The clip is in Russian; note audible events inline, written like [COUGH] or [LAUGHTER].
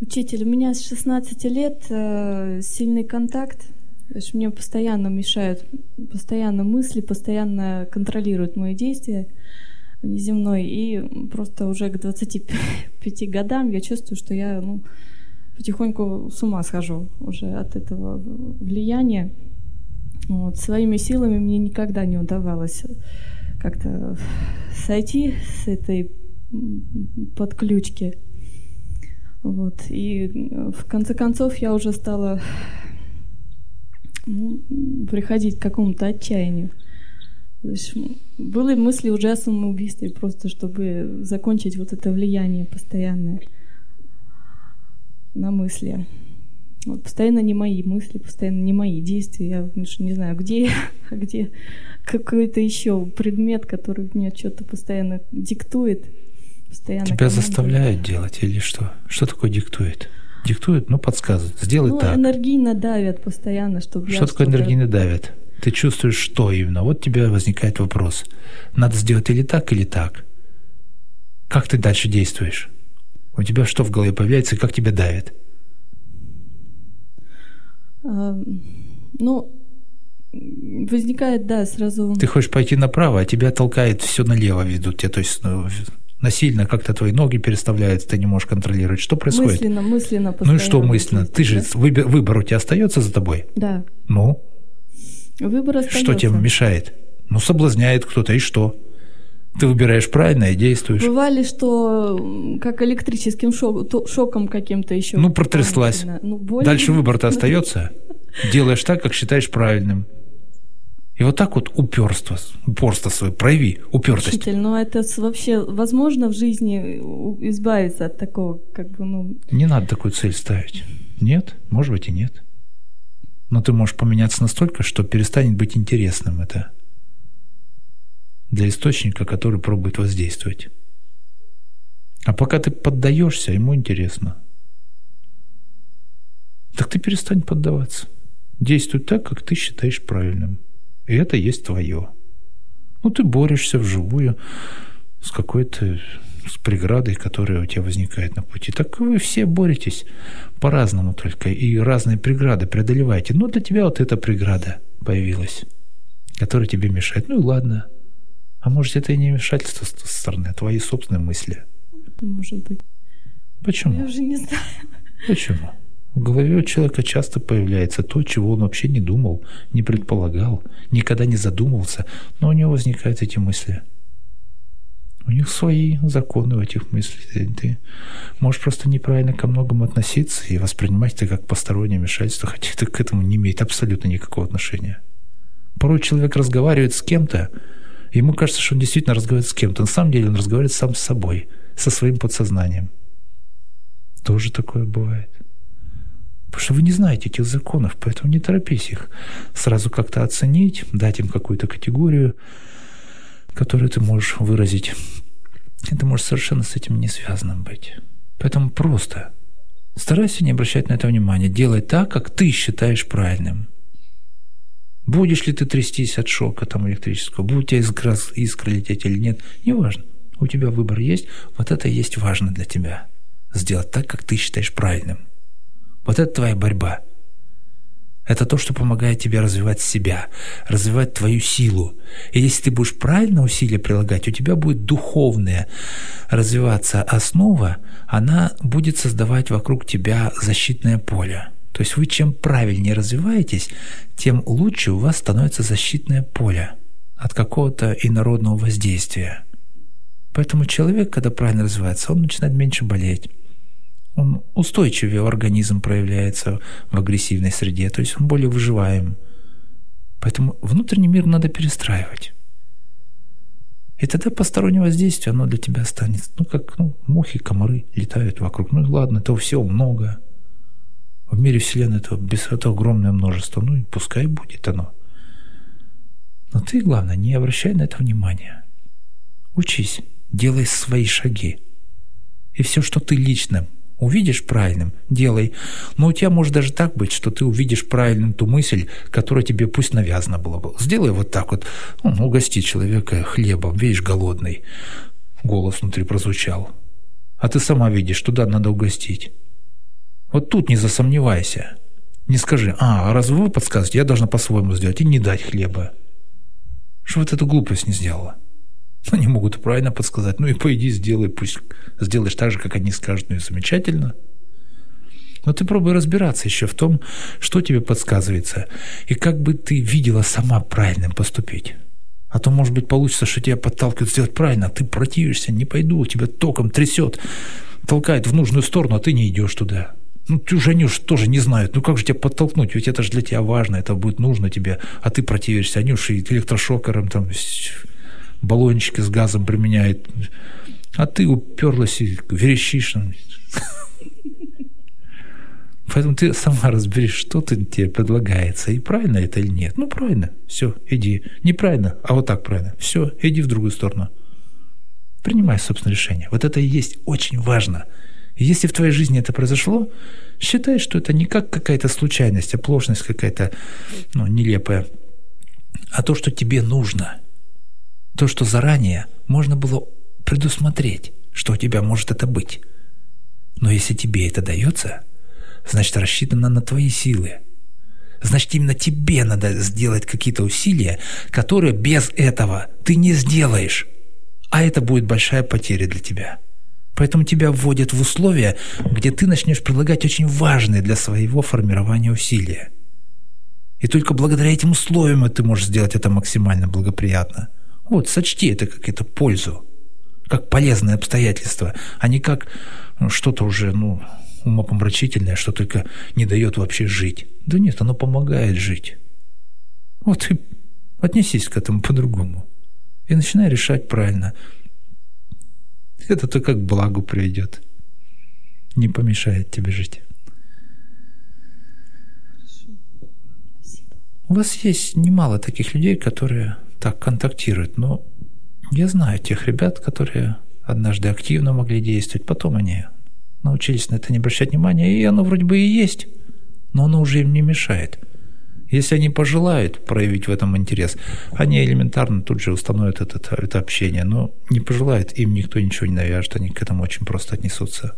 Учитель, у меня с 16 лет э, сильный контакт. То есть мне постоянно мешают, постоянно мысли, постоянно контролируют мои действия внеземной. И просто уже к 25 годам я чувствую, что я ну, потихоньку с ума схожу уже от этого влияния. Вот. Своими силами мне никогда не удавалось как-то сойти с этой подключки. Вот. И в конце концов я уже стала ну, приходить к какому-то отчаянию. Есть, были мысли уже о самоубийстве, просто чтобы закончить вот это влияние постоянное на мысли. Вот, постоянно не мои мысли, постоянно не мои действия. Я не знаю, где я, [LAUGHS] а где какой-то еще предмет, который мне что-то постоянно диктует. Постоянно Тебя командует. заставляют делать или что? Что такое диктует? Диктует, ну, подсказывает. Сделай ну, так. энергийно давят постоянно, чтобы Что такое энергийно давят? Ты чувствуешь, что именно? Вот у тебя возникает вопрос. Надо сделать или так, или так. Как ты дальше действуешь? У тебя что в голове появляется и как тебя давит? А, ну, возникает, да, сразу... Ты хочешь пойти направо, а тебя толкает все налево ведут тебя, то есть ну, насильно как-то твои ноги переставляются, ты не можешь контролировать. Что происходит? Мысленно, мысленно Ну и что мысленно? Ты же, выбор, выбор у тебя остается за тобой? Да. Ну? Выбор остается. Что тебе мешает? Ну, соблазняет кто-то, и что? Ты выбираешь правильно и действуешь. Бывали, что как электрическим шок, шоком каким-то еще. Ну, протряслась. Ну, Дальше выбор-то [LAUGHS] остается. Делаешь так, как считаешь правильным. И вот так вот уперство, упорство свое прояви, упертость. Учитель, ну это вообще возможно в жизни избавиться от такого, как бы, ну... Не надо такую цель ставить. Нет, может быть и нет. Но ты можешь поменяться настолько, что перестанет быть интересным это для источника, который пробует воздействовать. А пока ты поддаешься, ему интересно. Так ты перестань поддаваться. Действуй так, как ты считаешь правильным. И это есть твое. Ну, ты борешься вживую с какой-то с преградой, которая у тебя возникает на пути. Так вы все боретесь по-разному только, и разные преграды преодолеваете. Но для тебя вот эта преграда появилась, которая тебе мешает. Ну и ладно. А может, это и не вмешательство со стороны, а твои собственные мысли. Может быть. Почему? Я уже не знаю. Почему? В голове у человека часто появляется то, чего он вообще не думал, не предполагал, никогда не задумывался, но у него возникают эти мысли. У них свои законы в этих мыслях. Ты можешь просто неправильно ко многому относиться и воспринимать это как постороннее вмешательство, хотя это к этому не имеет абсолютно никакого отношения. Порой человек разговаривает с кем-то, ему кажется, что он действительно разговаривает с кем-то. На самом деле он разговаривает сам с собой, со своим подсознанием. Тоже такое бывает. Что вы не знаете этих законов, поэтому не торопись их сразу как-то оценить, дать им какую-то категорию, которую ты можешь выразить. Это может совершенно с этим не связано быть. Поэтому просто старайся не обращать на это внимания. Делай так, как ты считаешь правильным. Будешь ли ты трястись от шока там электрического, будет у тебя искра, искра лететь или нет, неважно. У тебя выбор есть, вот это и есть важно для тебя. Сделать так, как ты считаешь правильным. Вот это твоя борьба. Это то, что помогает тебе развивать себя, развивать твою силу. И если ты будешь правильно усилия прилагать, у тебя будет духовная развиваться основа, она будет создавать вокруг тебя защитное поле. То есть вы чем правильнее развиваетесь, тем лучше у вас становится защитное поле от какого-то инородного воздействия. Поэтому человек, когда правильно развивается, он начинает меньше болеть, он устойчивее организм проявляется в агрессивной среде, то есть он более выживаем. Поэтому внутренний мир надо перестраивать. И тогда постороннее воздействие, оно для тебя останется. Ну, как ну, мухи, комары летают вокруг. Ну, ладно, этого всего много. В мире Вселенной этого, без этого огромное множество. Ну, и пускай будет оно. Но ты, главное, не обращай на это внимания. Учись, делай свои шаги. И все, что ты лично увидишь правильным, делай. Но у тебя может даже так быть, что ты увидишь правильным ту мысль, которая тебе пусть навязана была бы. Сделай вот так вот, ну, угости человека хлебом, видишь, голодный. Голос внутри прозвучал. А ты сама видишь, туда надо угостить. Вот тут не засомневайся. Не скажи, а, раз вы подсказываете, я должна по-своему сделать и не дать хлеба. Что вот эту глупость не сделала? [LAUGHS] Они могут правильно подсказать. Ну и пойди сделай, пусть сделаешь так же, как они скажут, ну и замечательно. Но ты пробуй разбираться еще в том, что тебе подсказывается, и как бы ты видела сама правильно поступить. А то, может быть, получится, что тебя подталкивают сделать правильно, а ты противишься, не пойду, тебя током трясет, толкает в нужную сторону, а ты не идешь туда. Ну, ты уже они уж тоже не знают. Ну, как же тебя подтолкнуть? Ведь это же для тебя важно, это будет нужно тебе, а ты противишься. Они уж и электрошокером, там, баллончики с газом применяют. А ты уперлась и верещишь. Поэтому ты сама разберешь, что ты, тебе предлагается, и правильно это или нет. Ну, правильно, все, иди. Неправильно, а вот так правильно. Все, иди в другую сторону. Принимай собственное решение. Вот это и есть очень важно. Если в твоей жизни это произошло, считай, что это не как какая-то случайность, оплошность какая-то ну, нелепая, а то, что тебе нужно. То, что заранее можно было предусмотреть, что у тебя может это быть. Но если тебе это дается – значит, рассчитана на твои силы. Значит, именно тебе надо сделать какие-то усилия, которые без этого ты не сделаешь. А это будет большая потеря для тебя. Поэтому тебя вводят в условия, где ты начнешь предлагать очень важные для своего формирования усилия. И только благодаря этим условиям ты можешь сделать это максимально благоприятно. Вот, сочти это как это пользу, как полезное обстоятельство, а не как ну, что-то уже, ну, умопомрачительное, что только не дает вообще жить. Да нет, оно помогает жить. Вот и отнесись к этому по-другому. И начинай решать правильно. Это то как благу приведет. Не помешает тебе жить. У вас есть немало таких людей, которые так контактируют, но я знаю тех ребят, которые однажды активно могли действовать, потом они научились на это не обращать внимания, и оно вроде бы и есть, но оно уже им не мешает. Если они пожелают проявить в этом интерес, они элементарно тут же установят это, это общение, но не пожелают, им никто ничего не навяжет, они к этому очень просто отнесутся.